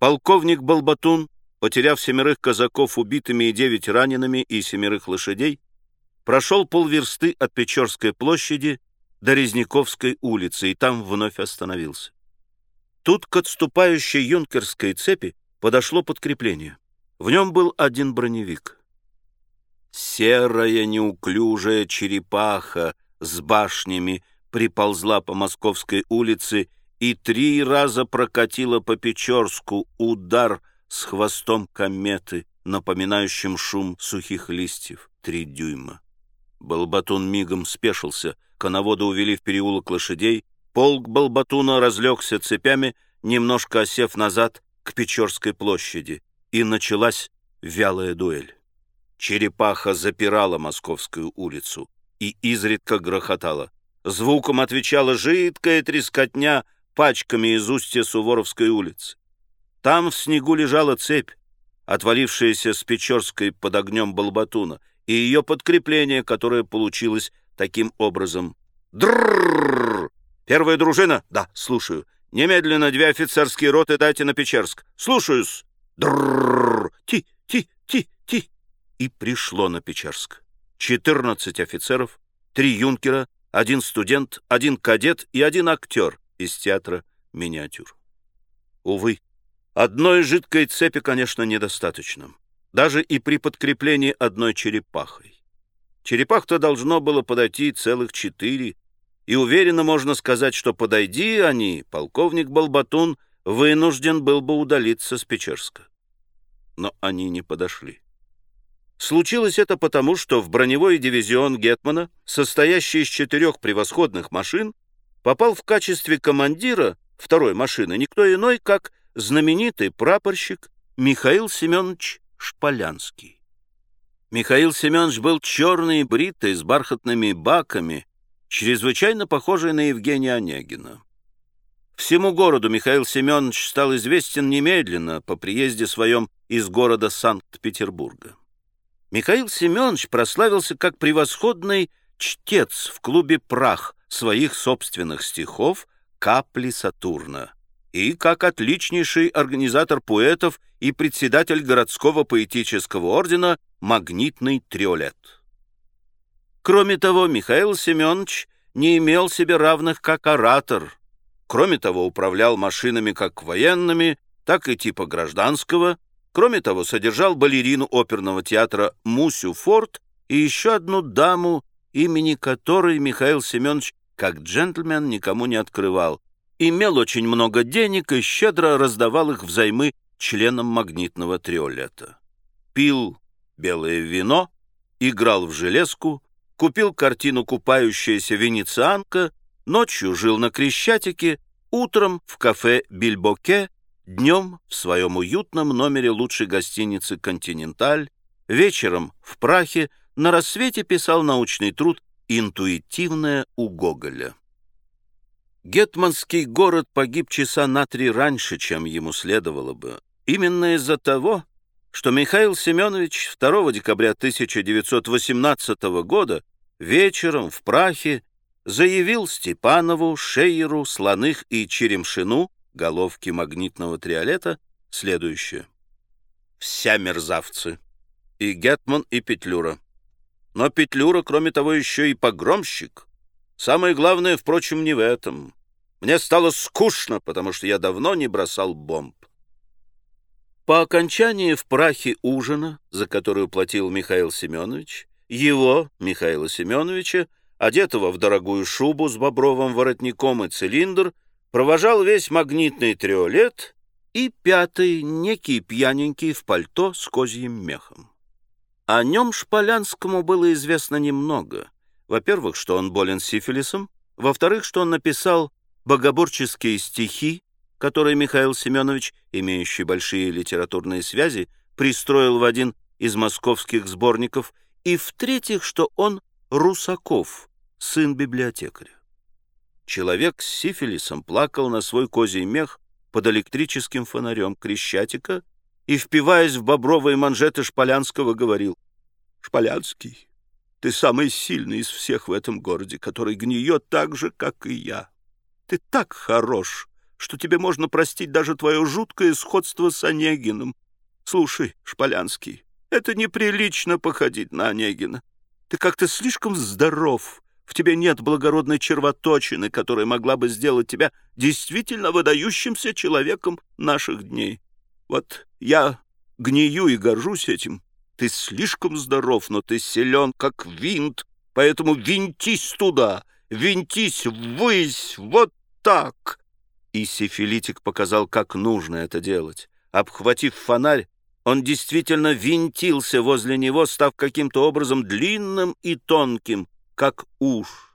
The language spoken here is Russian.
Полковник Балбатун, потеряв семерых казаков убитыми и девять ранеными и семерых лошадей, прошел полверсты от Печорской площади до Резниковской улицы и там вновь остановился. Тут к отступающей юнкерской цепи подошло подкрепление. В нем был один броневик. Серая неуклюжая черепаха с башнями приползла по Московской улице и три раза прокатила по Печорску удар с хвостом кометы, напоминающим шум сухих листьев, три дюйма. Балбатун мигом спешился, коновода увели в переулок лошадей, полк Балбатуна разлегся цепями, немножко осев назад к Печорской площади, и началась вялая дуэль. Черепаха запирала Московскую улицу и изредка грохотала. Звуком отвечала жидкая трескотня пачками из устья Суворовской улицы. Там в снегу лежала цепь, отвалившаяся с Печорской под огнем Балбатуна, и ее подкрепление, которое получилось таким образом. Дрррррр! Первая дружина? Да, слушаю. Немедленно две офицерские роты дайте на Печерск. Слушаюсь. Дрррррр! Ти, ти, ти, ти. И пришло на Печерск. Четырнадцать офицеров, три юнкера, один студент, один кадет и один актер из театра «Миниатюр». Увы, одной жидкой цепи, конечно, недостаточно. Даже и при подкреплении одной черепахой. Черепах-то должно было подойти целых четыре, и уверенно можно сказать, что подойди они, полковник Балбатун вынужден был бы удалиться с Печерска. Но они не подошли. Случилось это потому, что в броневой дивизион Гетмана, состоящий из четырех превосходных машин, попал в качестве командира второй машины никто иной, как знаменитый прапорщик Михаил Семенович Шполянский. Михаил Семенович был черный, бритый, с бархатными баками, чрезвычайно похожий на Евгения Онегина. Всему городу Михаил Семенович стал известен немедленно по приезде своем из города Санкт-Петербурга. Михаил Семенович прославился как превосходный чтец в клубе «Прах» своих собственных стихов «Капли Сатурна» и как отличнейший организатор поэтов и председатель городского поэтического ордена «Магнитный триолет». Кроме того, Михаил Семенович не имел себе равных как оратор. Кроме того, управлял машинами как военными, так и типа гражданского – Кроме того, содержал балерину оперного театра Мусю Форд и еще одну даму, имени которой Михаил Семенович как джентльмен никому не открывал. Имел очень много денег и щедро раздавал их взаймы членам магнитного триолета. Пил белое вино, играл в железку, купил картину «Купающаяся венецианка», ночью жил на Крещатике, утром в кафе «Бильбоке» днем в своем уютном номере лучшей гостиницы «Континенталь», вечером в Прахе, на рассвете писал научный труд «Интуитивное у Гоголя». Гетманский город погиб часа на три раньше, чем ему следовало бы. Именно из-за того, что Михаил Семенович 2 декабря 1918 года вечером в Прахе заявил Степанову, Шейеру, Слоных и Черемшину, головки магнитного триолета следующее. Вся мерзавцы. И Гетман, и Петлюра. Но Петлюра, кроме того, еще и погромщик. Самое главное, впрочем, не в этом. Мне стало скучно, потому что я давно не бросал бомб. По окончании в прахе ужина, за которую платил Михаил Семенович, его, Михаила Семеновича, одетого в дорогую шубу с бобровым воротником и цилиндр, провожал весь магнитный триолет и пятый, некий пьяненький в пальто с козьим мехом. О нем Шполянскому было известно немного. Во-первых, что он болен сифилисом, во-вторых, что он написал богоборческие стихи, которые Михаил Семенович, имеющий большие литературные связи, пристроил в один из московских сборников, и в-третьих, что он Русаков, сын библиотекаря. Человек с сифилисом плакал на свой козий мех под электрическим фонарем Крещатика и, впиваясь в бобровые манжеты Шполянского, говорил, «Шполянский, ты самый сильный из всех в этом городе, который гниет так же, как и я. Ты так хорош, что тебе можно простить даже твое жуткое сходство с Онегиным. Слушай, Шполянский, это неприлично походить на Онегина. Ты как-то слишком здоров. В тебе нет благородной червоточины, которая могла бы сделать тебя действительно выдающимся человеком наших дней. Вот я гнию и горжусь этим. Ты слишком здоров, но ты силен, как винт, поэтому винтись туда, винтись ввысь, вот так!» И сифилитик показал, как нужно это делать. Обхватив фонарь, он действительно винтился возле него, став каким-то образом длинным и тонким, как уж.